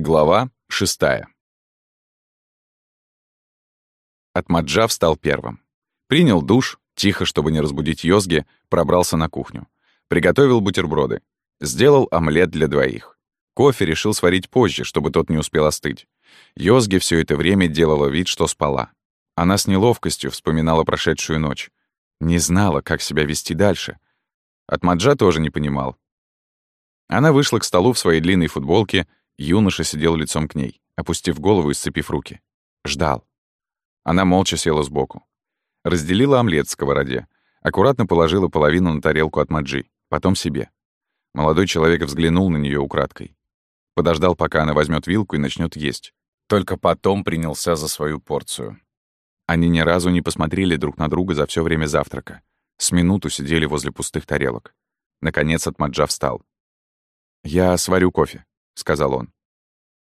Глава шестая. Атмаджа встал первым. Принял душ, тихо, чтобы не разбудить Йозги, пробрался на кухню. Приготовил бутерброды. Сделал омлет для двоих. Кофе решил сварить позже, чтобы тот не успел остыть. Йозги все это время делала вид, что спала. Она с неловкостью вспоминала прошедшую ночь. Не знала, как себя вести дальше. Атмаджа тоже не понимал. Она вышла к столу в своей длинной футболке, Юноша сидел лицом к ней, опустив голову и сцепив руки. Ждал. Она молча села сбоку. Разделила омлет в сковороде. Аккуратно положила половину на тарелку от маджи, потом себе. Молодой человек взглянул на нее украдкой. Подождал, пока она возьмет вилку и начнет есть. Только потом принялся за свою порцию. Они ни разу не посмотрели друг на друга за все время завтрака. С минуту сидели возле пустых тарелок. Наконец Атмаджа встал. «Я сварю кофе», — сказал он.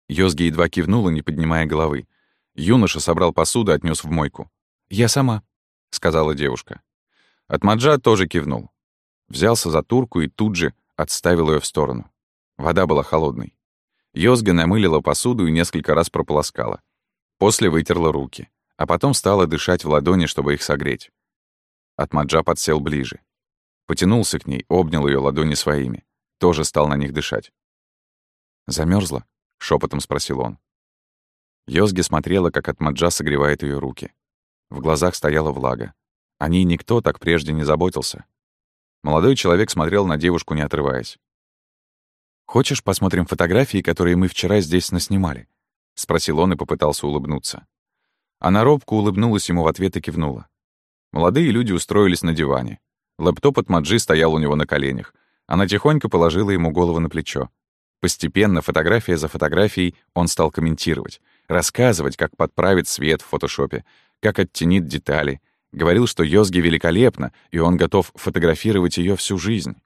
Йозги едва кивнула, не поднимая головы. Юноша собрал посуду, отнес в мойку. «Я сама», — сказала девушка. Атмаджа тоже кивнул. Взялся за турку и тут же отставил ее в сторону. Вода была холодной. Йозга намылила посуду и несколько раз прополоскала. После вытерла руки, а потом стала дышать в ладони, чтобы их согреть. Атмаджа подсел ближе. Потянулся к ней, обнял ее ладони своими. Тоже стал на них дышать. Замерзла? шепотом спросил он. Йозги смотрела, как Атмаджа согревает ее руки. В глазах стояла влага. О ней никто так прежде не заботился. Молодой человек смотрел на девушку, не отрываясь. «Хочешь, посмотрим фотографии, которые мы вчера здесь наснимали?» — спросил он и попытался улыбнуться. Она робко улыбнулась ему в ответ и кивнула. Молодые люди устроились на диване. Лэптоп от Маджи стоял у него на коленях. Она тихонько положила ему голову на плечо. Постепенно, фотография за фотографией, он стал комментировать, рассказывать, как подправить свет в фотошопе, как оттенит детали. Говорил, что Йозги великолепна, и он готов фотографировать ее всю жизнь.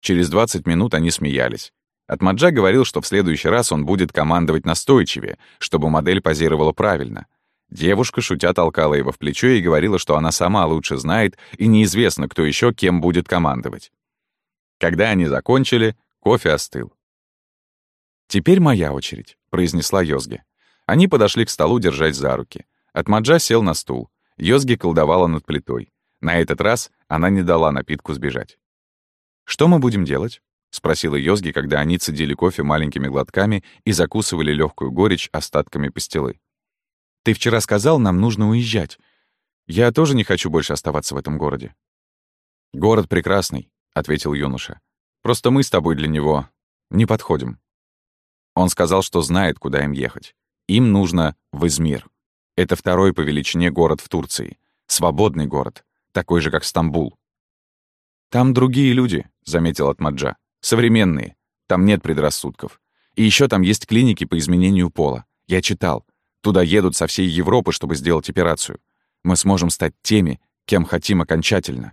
Через 20 минут они смеялись. Атмаджа говорил, что в следующий раз он будет командовать настойчивее, чтобы модель позировала правильно. Девушка, шутя, толкала его в плечо и говорила, что она сама лучше знает, и неизвестно, кто еще кем будет командовать. Когда они закончили, кофе остыл. «Теперь моя очередь», — произнесла Йозги. Они подошли к столу держать за руки. Атмаджа сел на стул. Йозги колдовала над плитой. На этот раз она не дала напитку сбежать. «Что мы будем делать?» — спросила Йозги, когда они цедили кофе маленькими глотками и закусывали легкую горечь остатками пастилы. «Ты вчера сказал, нам нужно уезжать. Я тоже не хочу больше оставаться в этом городе». «Город прекрасный», — ответил юноша. «Просто мы с тобой для него не подходим». Он сказал, что знает, куда им ехать. Им нужно в Измир. Это второй по величине город в Турции. Свободный город, такой же, как Стамбул. «Там другие люди», — заметил Атмаджа. «Современные. Там нет предрассудков. И еще там есть клиники по изменению пола. Я читал. Туда едут со всей Европы, чтобы сделать операцию. Мы сможем стать теми, кем хотим окончательно».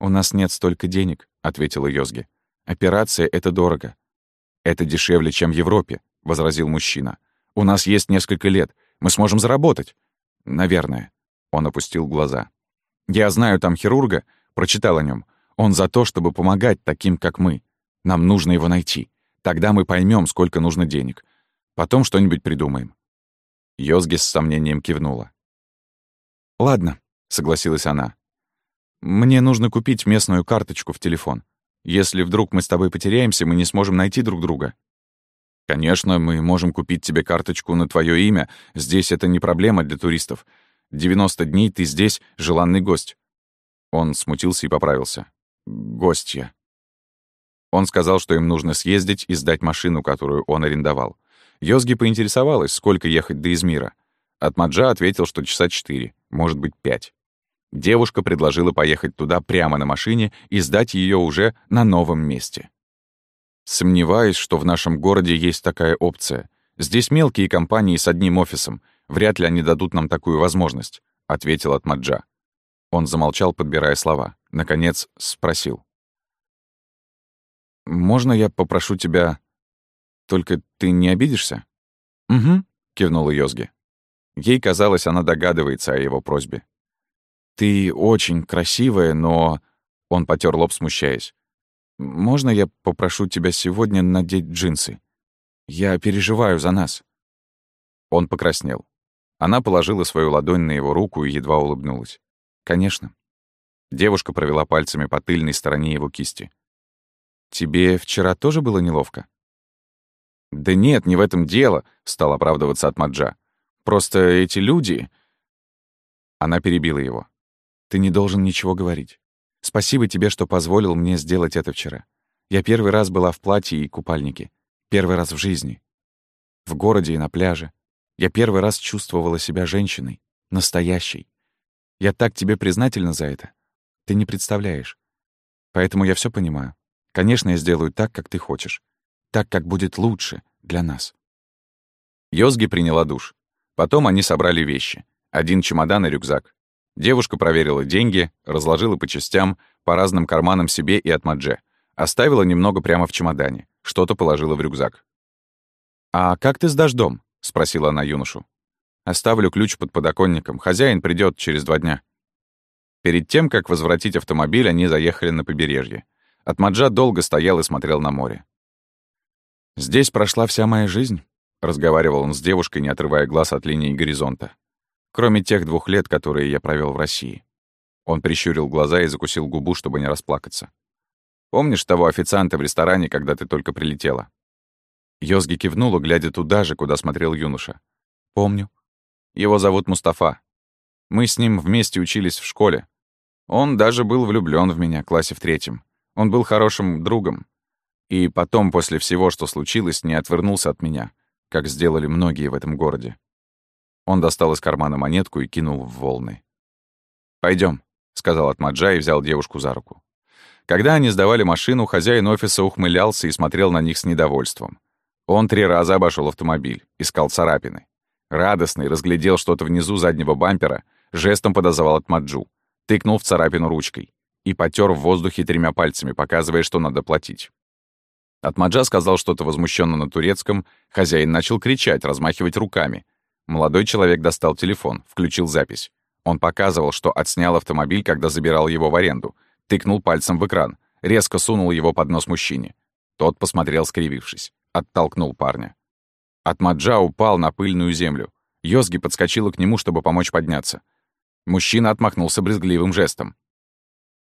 «У нас нет столько денег», — ответила Йозги. «Операция — это дорого. «Это дешевле, чем в Европе», — возразил мужчина. «У нас есть несколько лет. Мы сможем заработать». «Наверное». Он опустил глаза. «Я знаю там хирурга, прочитал о нем. Он за то, чтобы помогать таким, как мы. Нам нужно его найти. Тогда мы поймем, сколько нужно денег. Потом что-нибудь придумаем». Йозги с сомнением кивнула. «Ладно», — согласилась она. «Мне нужно купить местную карточку в телефон. Если вдруг мы с тобой потеряемся, мы не сможем найти друг друга. Конечно, мы можем купить тебе карточку на твое имя. Здесь это не проблема для туристов. 90 дней ты здесь желанный гость. Он смутился и поправился. Гостья. Он сказал, что им нужно съездить и сдать машину, которую он арендовал. Йозги поинтересовалась, сколько ехать до Измира. Атмаджа ответил, что часа четыре, может быть, пять. Девушка предложила поехать туда прямо на машине и сдать ее уже на новом месте. Сомневаюсь, что в нашем городе есть такая опция. Здесь мелкие компании с одним офисом. Вряд ли они дадут нам такую возможность», — ответил Атмаджа. Он замолчал, подбирая слова. Наконец спросил. «Можно я попрошу тебя... Только ты не обидишься?» «Угу», — кивнула Йозги. Ей казалось, она догадывается о его просьбе. «Ты очень красивая, но...» Он потер лоб, смущаясь. «Можно я попрошу тебя сегодня надеть джинсы? Я переживаю за нас». Он покраснел. Она положила свою ладонь на его руку и едва улыбнулась. «Конечно». Девушка провела пальцами по тыльной стороне его кисти. «Тебе вчера тоже было неловко?» «Да нет, не в этом дело», — стал оправдываться от Маджа. «Просто эти люди...» Она перебила его. «Ты не должен ничего говорить. Спасибо тебе, что позволил мне сделать это вчера. Я первый раз была в платье и купальнике. Первый раз в жизни. В городе и на пляже. Я первый раз чувствовала себя женщиной. Настоящей. Я так тебе признательна за это. Ты не представляешь. Поэтому я все понимаю. Конечно, я сделаю так, как ты хочешь. Так, как будет лучше для нас. Йозги приняла душ. Потом они собрали вещи. Один чемодан и рюкзак. Девушка проверила деньги, разложила по частям, по разным карманам себе и от Мадже. Оставила немного прямо в чемодане. Что-то положила в рюкзак. «А как ты сдашь дом?» — спросила она юношу. «Оставлю ключ под подоконником. Хозяин придет через два дня». Перед тем, как возвратить автомобиль, они заехали на побережье. Атмаджа долго стоял и смотрел на море. «Здесь прошла вся моя жизнь», — разговаривал он с девушкой, не отрывая глаз от линии горизонта. «Кроме тех двух лет, которые я провел в России». Он прищурил глаза и закусил губу, чтобы не расплакаться. «Помнишь того официанта в ресторане, когда ты только прилетела?» Йозги кивнула, глядя туда же, куда смотрел юноша. «Помню. Его зовут Мустафа. Мы с ним вместе учились в школе. Он даже был влюблён в меня, классе в третьем. Он был хорошим другом. И потом, после всего, что случилось, не отвернулся от меня, как сделали многие в этом городе. Он достал из кармана монетку и кинул в волны. Пойдем, сказал Атмаджа и взял девушку за руку. Когда они сдавали машину, хозяин офиса ухмылялся и смотрел на них с недовольством. Он три раза обошел автомобиль, искал царапины. Радостный, разглядел что-то внизу заднего бампера — жестом подозвал от Маджу, тыкнул в царапину ручкой и потер в воздухе тремя пальцами, показывая, что надо платить. Атмаджа сказал что-то возмущенно на турецком, хозяин начал кричать, размахивать руками. Молодой человек достал телефон, включил запись. Он показывал, что отснял автомобиль, когда забирал его в аренду, тыкнул пальцем в экран, резко сунул его под нос мужчине. Тот посмотрел, скривившись, оттолкнул парня. Атмаджа упал на пыльную землю. Йозги подскочила к нему, чтобы помочь подняться. Мужчина отмахнулся брезгливым жестом.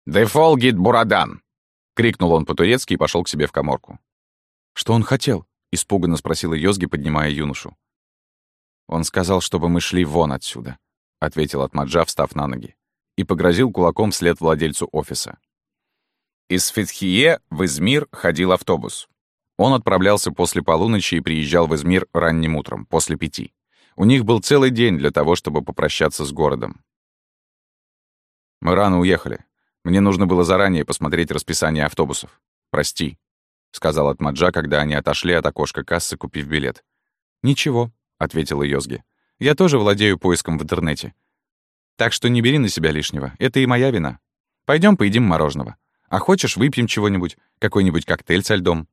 «Дефолгит Бурадан!» — крикнул он по-турецки и пошел к себе в коморку. «Что он хотел?» — испуганно спросила Йозги, поднимая юношу. «Он сказал, чтобы мы шли вон отсюда», — ответил Атмаджа, встав на ноги, и погрозил кулаком вслед владельцу офиса. Из Фетхие в Измир ходил автобус. Он отправлялся после полуночи и приезжал в Измир ранним утром, после пяти. У них был целый день для того, чтобы попрощаться с городом. Мы рано уехали. Мне нужно было заранее посмотреть расписание автобусов. Прости», — сказал Атмаджа, когда они отошли от окошка кассы, купив билет. «Ничего», — ответила Йозги. «Я тоже владею поиском в интернете. Так что не бери на себя лишнего. Это и моя вина. Пойдем поедим мороженого. А хочешь, выпьем чего-нибудь? Какой-нибудь коктейль со льдом?»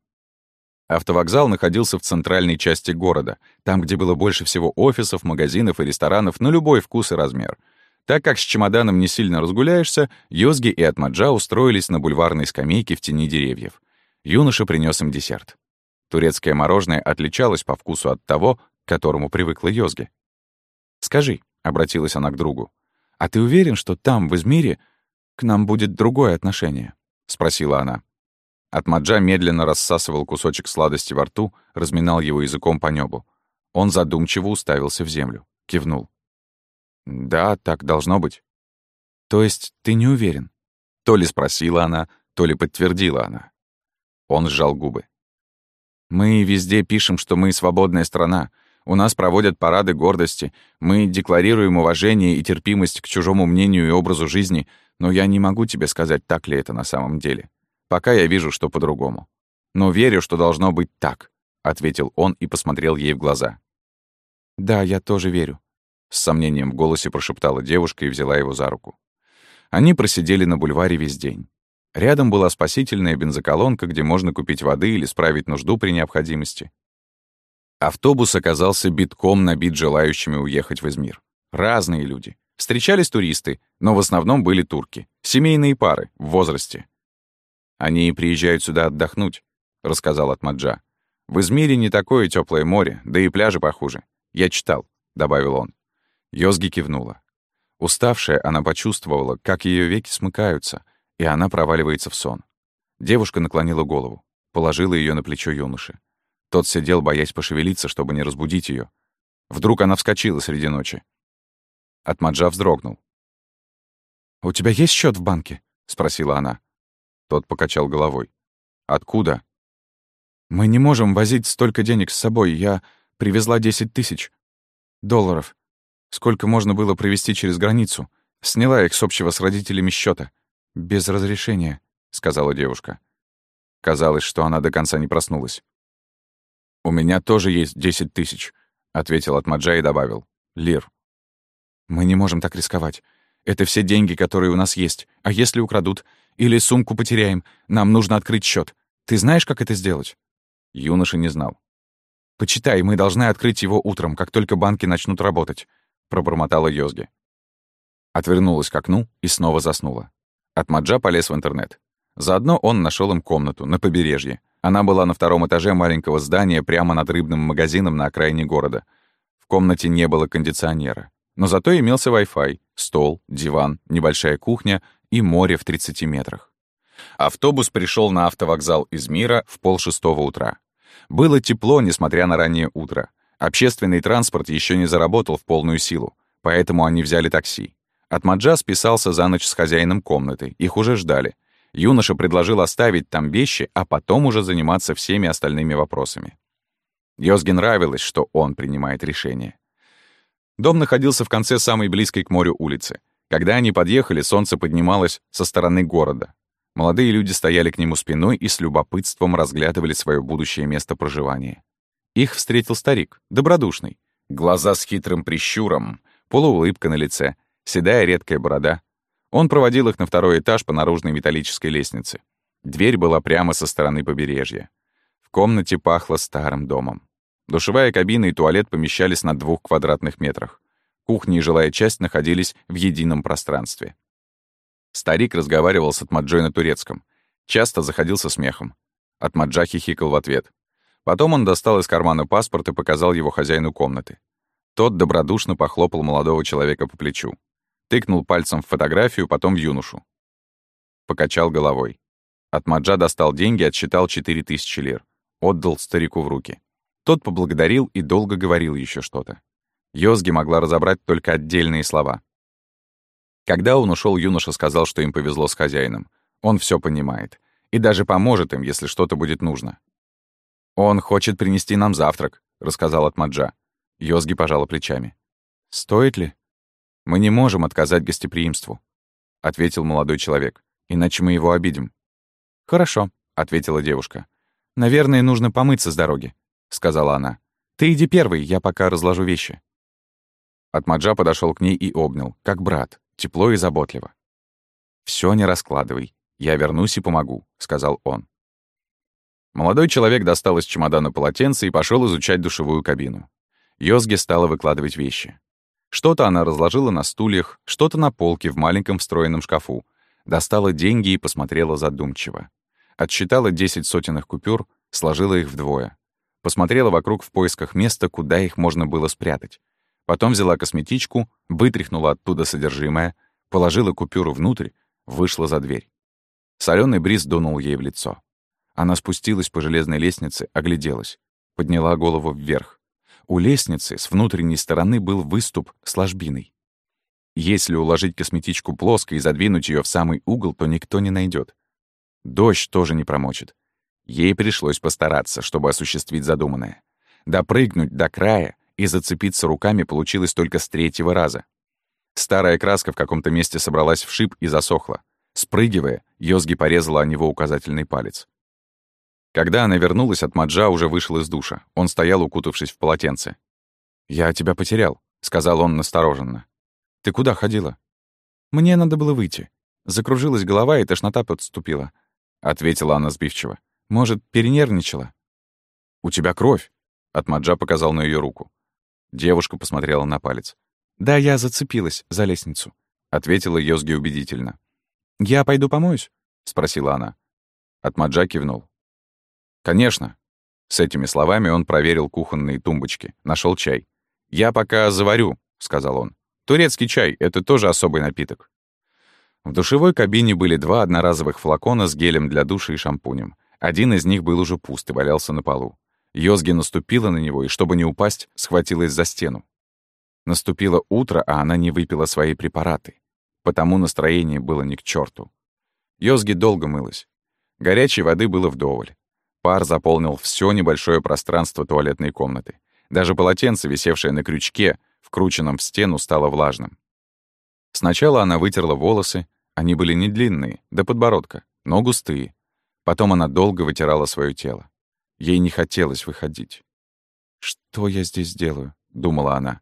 Автовокзал находился в центральной части города, там, где было больше всего офисов, магазинов и ресторанов на любой вкус и размер — так как с чемоданом не сильно разгуляешься, Йозги и Атмаджа устроились на бульварной скамейке в тени деревьев. Юноша принес им десерт. Турецкое мороженое отличалось по вкусу от того, которому привыкла Йозги. «Скажи», — обратилась она к другу, «а ты уверен, что там, в Измире, к нам будет другое отношение?» — спросила она. Атмаджа медленно рассасывал кусочек сладости во рту, разминал его языком по небу. Он задумчиво уставился в землю, кивнул. «Да, так должно быть». «То есть ты не уверен?» То ли спросила она, то ли подтвердила она. Он сжал губы. «Мы везде пишем, что мы свободная страна. У нас проводят парады гордости. Мы декларируем уважение и терпимость к чужому мнению и образу жизни, но я не могу тебе сказать, так ли это на самом деле. Пока я вижу, что по-другому. Но верю, что должно быть так», — ответил он и посмотрел ей в глаза. «Да, я тоже верю. С сомнением в голосе прошептала девушка и взяла его за руку. Они просидели на бульваре весь день. Рядом была спасительная бензоколонка, где можно купить воды или справить нужду при необходимости. Автобус оказался битком набит желающими уехать в Измир. Разные люди. Встречались туристы, но в основном были турки. Семейные пары, в возрасте. «Они приезжают сюда отдохнуть», — рассказал Атмаджа. В Измире не такое теплое море, да и пляжи похуже. Я читал», — добавил он. Йозги кивнула. Уставшая, она почувствовала, как ее веки смыкаются, и она проваливается в сон. Девушка наклонила голову, положила ее на плечо юноши. Тот сидел, боясь пошевелиться, чтобы не разбудить ее. Вдруг она вскочила среди ночи. Атмаджа вздрогнул. «У тебя есть счет в банке?» — спросила она. Тот покачал головой. «Откуда?» «Мы не можем возить столько денег с собой. Я привезла 10 тысяч долларов. Сколько можно было провести через границу. Сняла их с общего с родителями счета. Без разрешения», — сказала девушка. Казалось, что она до конца не проснулась. «У меня тоже есть 10 тысяч», — ответил Атмаджа и добавил. «Лир». «Мы не можем так рисковать. Это все деньги, которые у нас есть. А если украдут? Или сумку потеряем? Нам нужно открыть счет. Ты знаешь, как это сделать?» Юноша не знал. «Почитай, мы должны открыть его утром, как только банки начнут работать», — пробормотала Йозги. Отвернулась к окну и снова заснула. Атмаджа полез в интернет. Заодно он нашел им комнату на побережье. Она была на втором этаже маленького здания прямо над рыбным магазином на окраине города. В комнате не было кондиционера. Но зато имелся Wi-Fi, стол, диван, небольшая кухня и море в 30 метрах. Автобус пришел на автовокзал из Мира в полшестого утра. Было тепло, несмотря на раннее утро. Общественный транспорт еще не заработал в полную силу, поэтому они взяли такси. Атмаджа списался за ночь с хозяином комнаты, их уже ждали. Юноша предложил оставить там вещи, а потом уже заниматься всеми остальными вопросами. Йозге нравилось, что он принимает решение. Дом находился в конце самой близкой к морю улицы. Когда они подъехали, солнце поднималось со стороны города. Молодые люди стояли к нему спиной и с любопытством разглядывали свое будущее место проживания. Их встретил старик, добродушный. Глаза с хитрым прищуром, полуулыбка на лице, седая редкая борода. Он проводил их на второй этаж по наружной металлической лестнице. Дверь была прямо со стороны побережья. В комнате пахло старым домом. Душевая кабина и туалет помещались на двух квадратных метрах. Кухня и жилая часть находились в едином пространстве. Старик разговаривал с Атмаджой на турецком. Часто заходил со смехом. Атмаджа хихикал в ответ. Потом он достал из кармана паспорт и показал его хозяину комнаты. Тот добродушно похлопал молодого человека по плечу. Тыкнул пальцем в фотографию, потом в юношу. Покачал головой. Атмаджа достал деньги, отсчитал 4000 лир. Отдал старику в руки. Тот поблагодарил и долго говорил еще что-то. Йозги могла разобрать только отдельные слова. Когда он ушел, юноша сказал, что им повезло с хозяином. Он все понимает. И даже поможет им, если что-то будет нужно. «Он хочет принести нам завтрак», — рассказал Атмаджа. Йозги пожала плечами. «Стоит ли?» «Мы не можем отказать гостеприимству», — ответил молодой человек. «Иначе мы его обидим». «Хорошо», — ответила девушка. «Наверное, нужно помыться с дороги. — сказала она. «Ты иди первый, я пока разложу вещи». Атмаджа подошел к ней и обнял, как брат, тепло и заботливо. Все не раскладывай, я вернусь и помогу», — сказал он. Молодой человек достал из чемодана полотенце и пошел изучать душевую кабину. Йозге стала выкладывать вещи. Что-то она разложила на стульях, что-то на полке в маленьком встроенном шкафу. Достала деньги и посмотрела задумчиво. Отсчитала 10 сотенных купюр, сложила их вдвое. Посмотрела вокруг в поисках места, куда их можно было спрятать. Потом взяла косметичку, вытряхнула оттуда содержимое, положила купюру внутрь, вышла за дверь. Соленый бриз дунул ей в лицо. Она спустилась по железной лестнице, огляделась. Подняла голову вверх. У лестницы с внутренней стороны был выступ с ложбиной. Если уложить косметичку плоско и задвинуть ее в самый угол, то никто не найдет. Дождь тоже не промочит. Ей пришлось постараться, чтобы осуществить задуманное. Допрыгнуть до края и зацепиться руками получилось только с третьего раза. Старая краска в каком-то месте собралась в шип и засохла. Спрыгивая, Йозги порезала о него указательный палец. Когда она вернулась, от Маджа уже вышел из душа. Он стоял, укутавшись в полотенце. «Я тебя потерял», — сказал он настороженно. «Ты куда ходила?» «Мне надо было выйти. Закружилась голова, и тошнота подступила», — ответила она сбивчиво. Может, перенервничала? «У тебя кровь!» — Атмаджа показал на ее руку. Девушка посмотрела на палец. «Да, я зацепилась за лестницу», — ответила Йозги убедительно. «Я пойду помоюсь?» — спросила она. Атмаджа кивнул. «Конечно. С этими словами он проверил кухонные тумбочки, нашел чай. «Я пока заварю», — сказал он. «Турецкий чай — это тоже особый напиток». В душевой кабине были два одноразовых флакона с гелем для душа и шампунем. Один из них был уже пуст и валялся на полу. Йозги наступила на него и, чтобы не упасть, схватилась за стену. Наступило утро, а она не выпила свои препараты. Потому настроение было ни к черту. Йозги долго мылась. Горячей воды было вдоволь. Пар заполнил все небольшое пространство туалетной комнаты. Даже полотенце, висевшее на крючке, вкрученном в стену, стало влажным. Сначала она вытерла волосы, они были не длинные, до подбородка, но густые. Потом она долго вытирала свое тело. Ей не хотелось выходить. «Что я здесь делаю?» — думала она.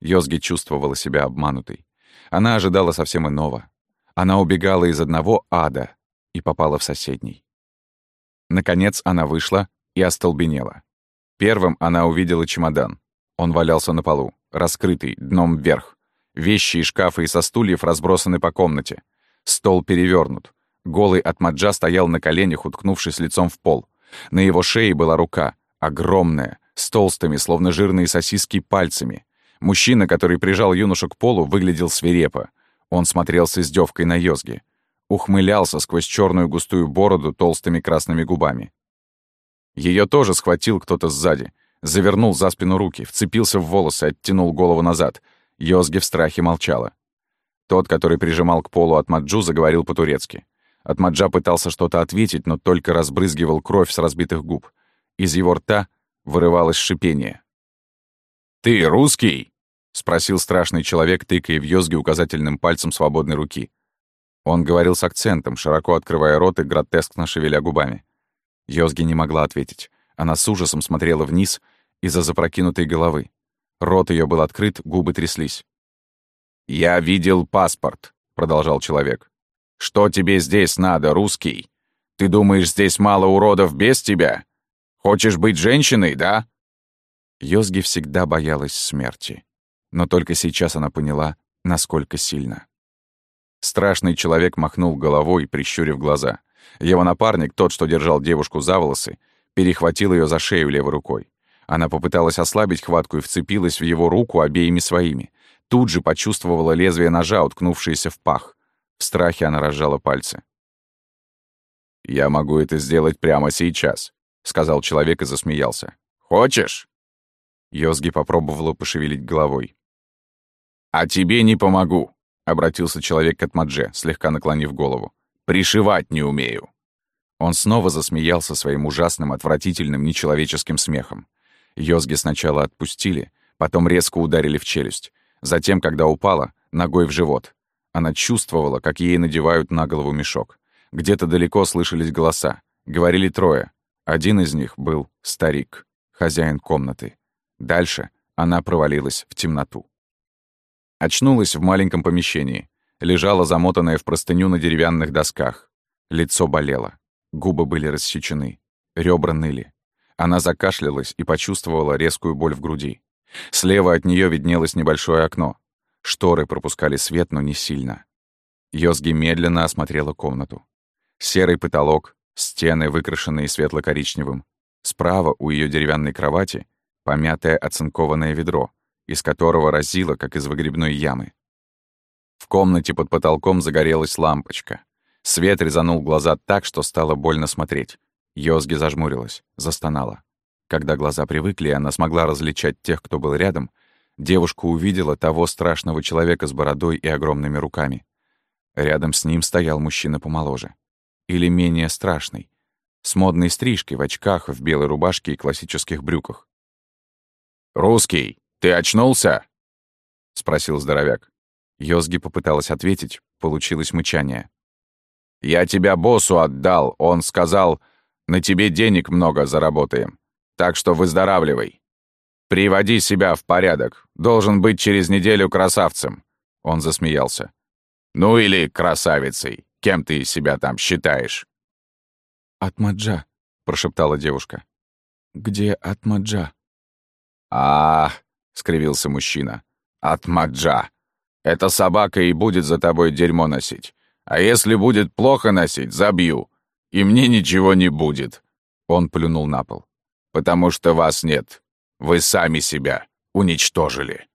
Йозги чувствовала себя обманутой. Она ожидала совсем иного. Она убегала из одного ада и попала в соседний. Наконец она вышла и остолбенела. Первым она увидела чемодан. Он валялся на полу, раскрытый, дном вверх. Вещи и шкафы и со стульев разбросаны по комнате. Стол перевернут. Голый от маджа стоял на коленях, уткнувшись лицом в пол. На его шее была рука, огромная, с толстыми, словно жирные сосиски, пальцами. Мужчина, который прижал юношу к полу, выглядел свирепо. Он смотрел с издевкой на Йозги. Ухмылялся сквозь черную густую бороду толстыми красными губами. Ее тоже схватил кто-то сзади. Завернул за спину руки, вцепился в волосы, оттянул голову назад. Йозги в страхе молчала. Тот, который прижимал к полу от Маджу, заговорил по-турецки. Атмаджа пытался что-то ответить, но только разбрызгивал кровь с разбитых губ. Из его рта вырывалось шипение. «Ты русский?» — спросил страшный человек, тыкая в Йозги указательным пальцем свободной руки. Он говорил с акцентом, широко открывая рот и гротескно шевеля губами. Йозги не могла ответить. Она с ужасом смотрела вниз из-за запрокинутой головы. Рот ее был открыт, губы тряслись. «Я видел паспорт», — продолжал человек. «Что тебе здесь надо, русский? Ты думаешь, здесь мало уродов без тебя? Хочешь быть женщиной, да?» Йозги всегда боялась смерти. Но только сейчас она поняла, насколько сильно. Страшный человек махнул головой, прищурив глаза. Его напарник, тот, что держал девушку за волосы, перехватил ее за шею левой рукой. Она попыталась ослабить хватку и вцепилась в его руку обеими своими. Тут же почувствовала лезвие ножа, уткнувшееся в пах. В страхе она разжала пальцы. «Я могу это сделать прямо сейчас», — сказал человек и засмеялся. «Хочешь?» Йозги попробовала пошевелить головой. «А тебе не помогу», — обратился человек к Атмадже, слегка наклонив голову. «Пришивать не умею». Он снова засмеялся своим ужасным, отвратительным, нечеловеческим смехом. Йозги сначала отпустили, потом резко ударили в челюсть. Затем, когда упала, ногой в живот. Она чувствовала, как ей надевают на голову мешок. Где-то далеко слышались голоса. Говорили трое. Один из них был старик, хозяин комнаты. Дальше она провалилась в темноту. Очнулась в маленьком помещении. Лежала замотанная в простыню на деревянных досках. Лицо болело. Губы были рассечены. Ребра ныли. Она закашлялась и почувствовала резкую боль в груди. Слева от нее виднелось небольшое окно. Шторы пропускали свет, но не сильно. Йозги медленно осмотрела комнату. Серый потолок, стены, выкрашенные светло-коричневым. Справа у ее деревянной кровати помятое оцинкованное ведро, из которого разило, как из выгребной ямы. В комнате под потолком загорелась лампочка. Свет резанул глаза так, что стало больно смотреть. Йозги зажмурилась, застонала. Когда глаза привыкли, она смогла различать тех, кто был рядом, девушка увидела того страшного человека с бородой и огромными руками. Рядом с ним стоял мужчина помоложе. Или менее страшный, с модной стрижкой, в очках, в белой рубашке и классических брюках. «Русский, ты очнулся?» — спросил здоровяк. Йозги попыталась ответить, получилось мычание. «Я тебя боссу отдал, он сказал, на тебе денег много заработаем. Так что выздоравливай. Приводи себя в порядок. Должен быть через неделю красавцем. Он засмеялся. Ну или красавицей. Кем ты себя там считаешь? Атмаджа, прошептала девушка. Где Атмаджа? А, скривился мужчина. Атмаджа. Эта собака и будет за тобой дерьмо носить. А если будет плохо носить, забью. И мне ничего не будет. Он плюнул на пол. Потому что вас нет. Вы сами себя уничтожили.